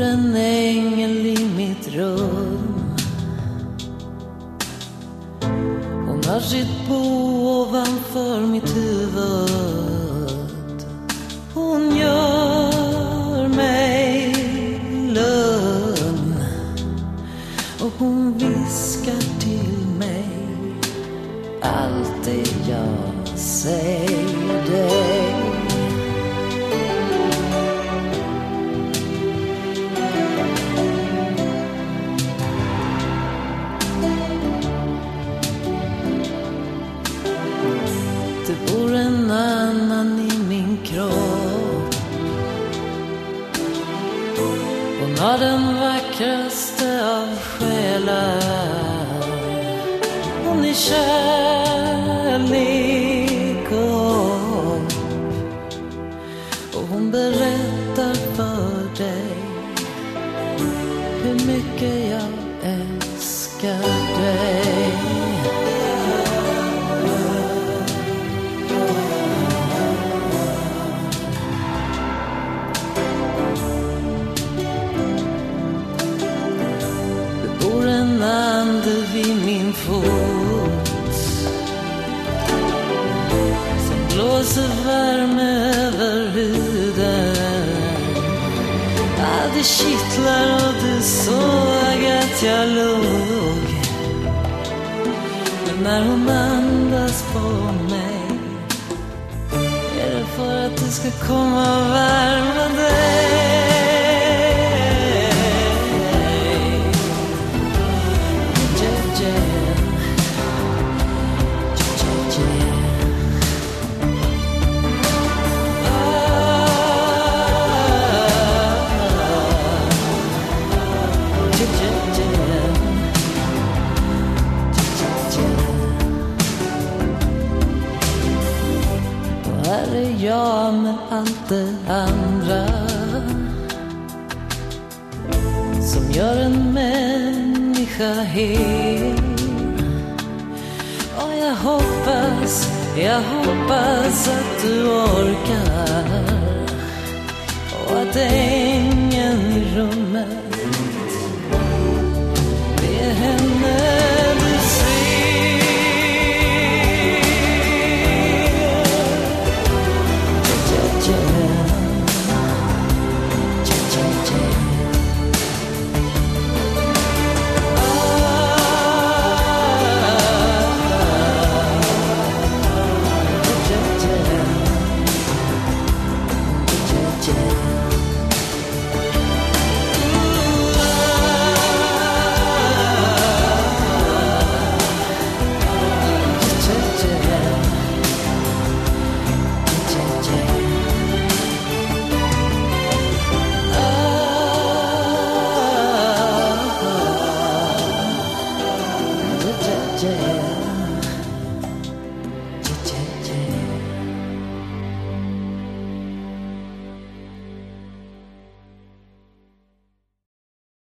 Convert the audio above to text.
en ängel i mitt rum. Hon har sitt bo ovanför mitt huvud. Hon gör mig lugn. Och hon viskar till mig allt det jag säger annan i min kropp. Hon har den vackraste av själar. Hon är kärlek bor vid min fot som blåser värme över huden. Ja, det kittlar och du såg att jag låg. Men när hon andas på mig är det för att du ska komma och värma dig. jag med allt det andra som gör en människa hel. Och jag hoppas, jag hoppas att du orkar och att ängeln i rummet det är